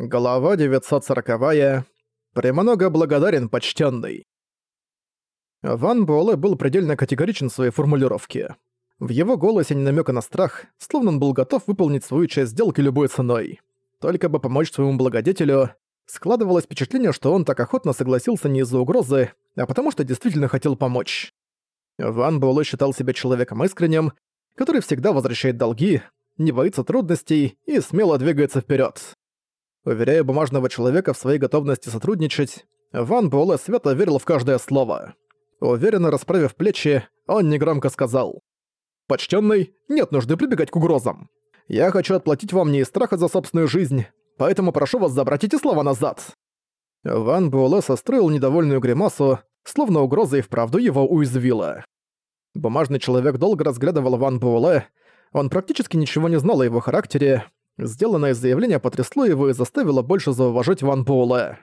Глава 940. Премного благодарен, почтенный. Ван Буэлэ был предельно категоричен в своей формулировке. В его голосе не намека на страх, словно он был готов выполнить свою часть сделки любой ценой. Только бы помочь своему благодетелю, складывалось впечатление, что он так охотно согласился не из-за угрозы, а потому что действительно хотел помочь. Ван Буэлэ считал себя человеком искренним, который всегда возвращает долги, не боится трудностей и смело двигается вперед. Уверяя бумажного человека в своей готовности сотрудничать, Ван Буэлэ свято верил в каждое слово. Уверенно расправив плечи, он негромко сказал. «Почтенный, нет нужды прибегать к угрозам. Я хочу отплатить вам не из страха за собственную жизнь, поэтому прошу вас забрать эти слова назад». Ван Буэлэ состроил недовольную гримасу, словно угроза и вправду его уязвила. Бумажный человек долго разглядывал Ван Буэлэ, он практически ничего не знал о его характере, Сделанное заявление потрясло его и заставило больше зауважать Ван Буэлэ.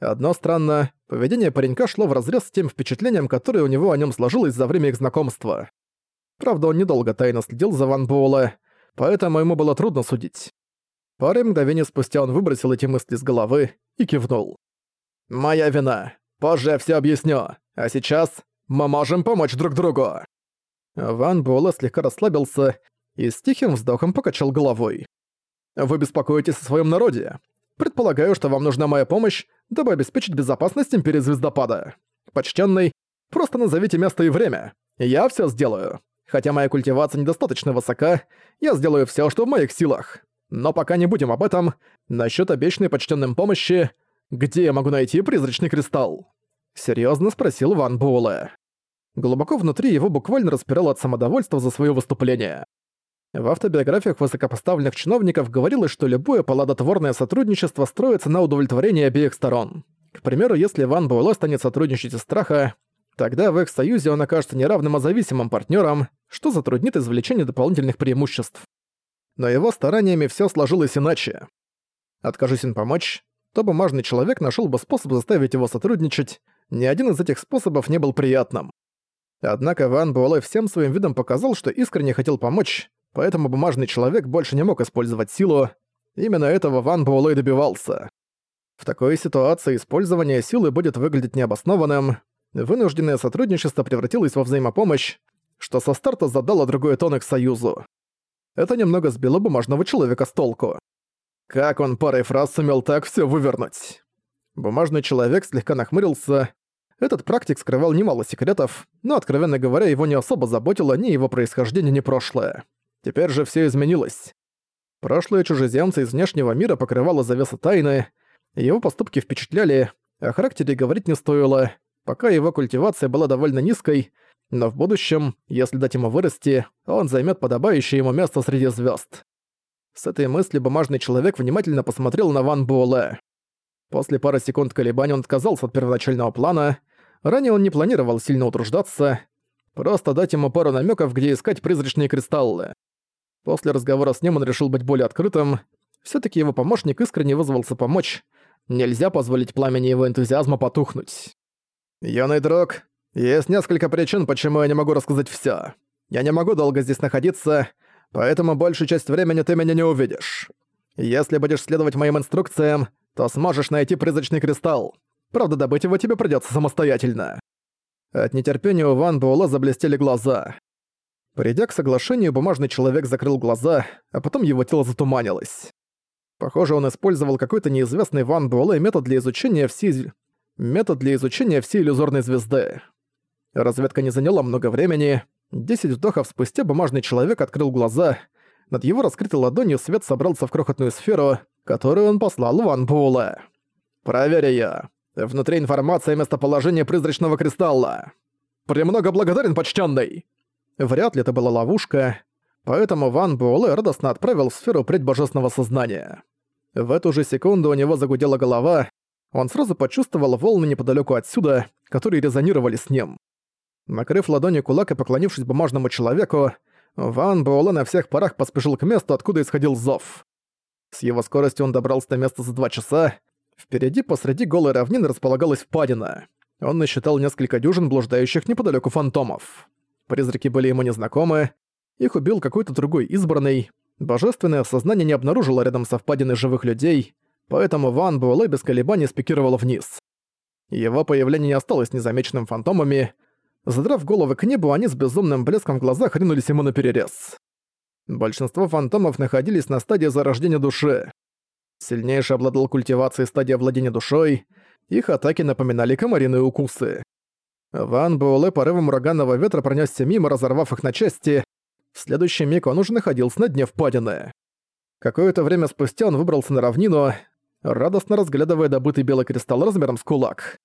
Одно странно, поведение паренька шло вразрез с тем впечатлением, которое у него о нем сложилось за время их знакомства. Правда, он недолго тайно следил за Ван Буэлэ, поэтому ему было трудно судить. Пару мгновений спустя он выбросил эти мысли с головы и кивнул. «Моя вина. Позже я всё объясню. А сейчас мы можем помочь друг другу». Ван Буэлэ слегка расслабился и с тихим вздохом покачал головой. Вы беспокоитесь о своем народе. Предполагаю, что вам нужна моя помощь, дабы обеспечить безопасность Империи Звездопада. Почтенный, просто назовите место и время. Я все сделаю. Хотя моя культивация недостаточно высока, я сделаю все, что в моих силах. Но пока не будем об этом. Насчет обещанной почтенным помощи, где я могу найти призрачный кристалл? Серьезно спросил Ван Буэлэ. Глубоко внутри его буквально распирало от самодовольства за свое выступление. В автобиографиях высокопоставленных чиновников говорилось, что любое плодотворное сотрудничество строится на удовлетворении обеих сторон. К примеру, если Ван Буэлэ станет сотрудничать из страха, тогда в их союзе он окажется неравным, а зависимым партнером, что затруднит извлечение дополнительных преимуществ. Но его стараниями все сложилось иначе. Откажись он помочь, то бумажный человек нашел бы способ заставить его сотрудничать, ни один из этих способов не был приятным. Однако Ван Буэлэ всем своим видом показал, что искренне хотел помочь, поэтому бумажный человек больше не мог использовать силу. Именно этого Ван Буэлэ добивался. В такой ситуации использование силы будет выглядеть необоснованным, вынужденное сотрудничество превратилось во взаимопомощь, что со старта задало другой тон их союзу. Это немного сбило бумажного человека с толку. Как он парой фраз сумел так все вывернуть? Бумажный человек слегка нахмурился. Этот практик скрывал немало секретов, но, откровенно говоря, его не особо заботило ни его происхождение, ни прошлое. Теперь же все изменилось. Прошлое чужеземца из внешнего мира покрывало завеса тайны, его поступки впечатляли, о характере говорить не стоило, пока его культивация была довольно низкой, но в будущем, если дать ему вырасти, он займет подобающее ему место среди звезд. С этой мыслью бумажный человек внимательно посмотрел на Ван Буэлэ. После пары секунд колебаний он отказался от первоначального плана. Ранее он не планировал сильно утруждаться, просто дать ему пару намеков, где искать призрачные кристаллы. После разговора с ним он решил быть более открытым. все таки его помощник искренне вызвался помочь. Нельзя позволить пламени его энтузиазма потухнуть. «Юный друг, есть несколько причин, почему я не могу рассказать всё. Я не могу долго здесь находиться, поэтому большую часть времени ты меня не увидишь. Если будешь следовать моим инструкциям, то сможешь найти призрачный кристалл. Правда, добыть его тебе придётся самостоятельно». От нетерпения у Ван Буэлла заблестели глаза. Придя к соглашению, бумажный человек закрыл глаза, а потом его тело затуманилось. Похоже, он использовал какой-то неизвестный Ван Буэлэ метод для изучения всей... метод для изучения всей иллюзорной звезды. Разведка не заняла много времени. Десять вдохов спустя бумажный человек открыл глаза. Над его раскрытой ладонью свет собрался в крохотную сферу, которую он послал Ван Буэлэ. «Проверь её. Внутри информация о местоположении призрачного кристалла. Премного благодарен, почтенный. Вряд ли это была ловушка, поэтому Ван Буэлэ радостно отправил в сферу предбожественного сознания. В эту же секунду у него загудела голова, он сразу почувствовал волны неподалеку отсюда, которые резонировали с ним. Накрыв ладонью кулак и поклонившись бумажному человеку, Ван Буэлэ на всех парах поспешил к месту, откуда исходил зов. С его скоростью он добрался до места за два часа. Впереди посреди голой равнины располагалась впадина. Он насчитал несколько дюжин блуждающих неподалеку фантомов. Призраки были ему незнакомы, их убил какой-то другой избранный, божественное сознание не обнаружило рядом со впадиной живых людей, поэтому Ван Буэлэ без колебаний спикировал вниз. Его появление не осталось незамеченным фантомами. Задрав головы к небу, они с безумным блеском в глазах ринулись ему на перерез. Большинство фантомов находились на стадии зарождения души. Сильнейший обладал культивацией стадии владения душой, их атаки напоминали комариные укусы. Ван Буэлэ порывом ураганного ветра пронесся мимо, разорвав их на части. В следующий миг он уже находился на дне впадины. Какое-то время спустя он выбрался на равнину, радостно разглядывая добытый белый кристалл размером с кулак.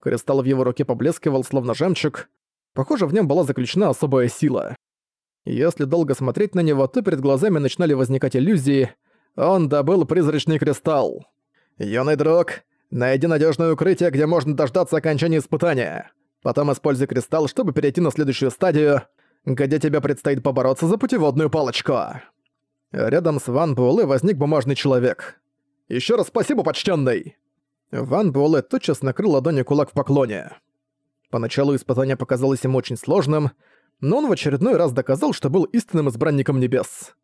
Кристалл в его руке поблескивал, словно жемчуг. Похоже, в нем была заключена особая сила. Если долго смотреть на него, то перед глазами начинали возникать иллюзии. Он добыл призрачный кристалл. «Юный друг, найди надежное укрытие, где можно дождаться окончания испытания. Потом используй кристалл, чтобы перейти на следующую стадию, где тебе предстоит побороться за путеводную палочку». Рядом с Ван Буэлэ возник бумажный человек. Еще раз спасибо, почтенный. Ван Буэлэ тотчас накрыл ладонью кулак в поклоне. Поначалу испытание показалось ему очень сложным, но он в очередной раз доказал, что был истинным избранником небес.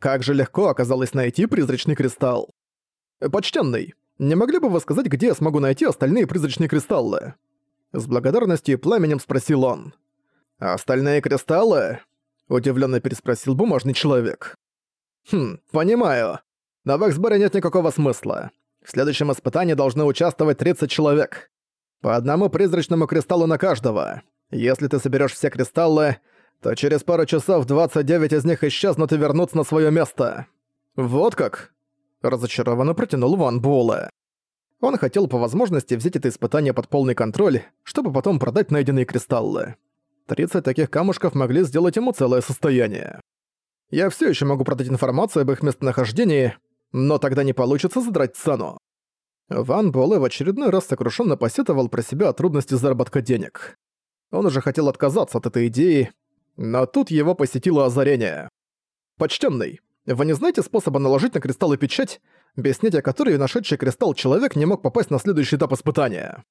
Как же легко оказалось найти призрачный кристалл. «Почтенный, не могли бы вы сказать, где я смогу найти остальные призрачные кристаллы?» С благодарностью и пламенем спросил он. «Остальные кристаллы?» Удивленно переспросил бумажный человек. «Хм, понимаю. Но в их сборе нет никакого смысла. В следующем испытании должны участвовать 30 человек. По одному призрачному кристаллу на каждого. Если ты соберешь все кристаллы, то через пару часов 29 из них исчезнут и вернутся на свое место. Вот как? Разочарованно протянул Ван Буэлэ. Он хотел по возможности взять это испытание под полный контроль, чтобы потом продать найденные кристаллы. 30 таких камушков могли сделать ему целое состояние. Я все еще могу продать информацию об их местонахождении, но тогда не получится задрать цену. Ван Буэлэ в очередной раз сокрушенно посетовал про себя о трудности заработка денег. Он уже хотел отказаться от этой идеи, но тут его посетило озарение. «Почтенный, вы не знаете способа наложить на кристаллы печать, без снятия которой нашедший кристалл человек не мог попасть на следующий этап испытания?»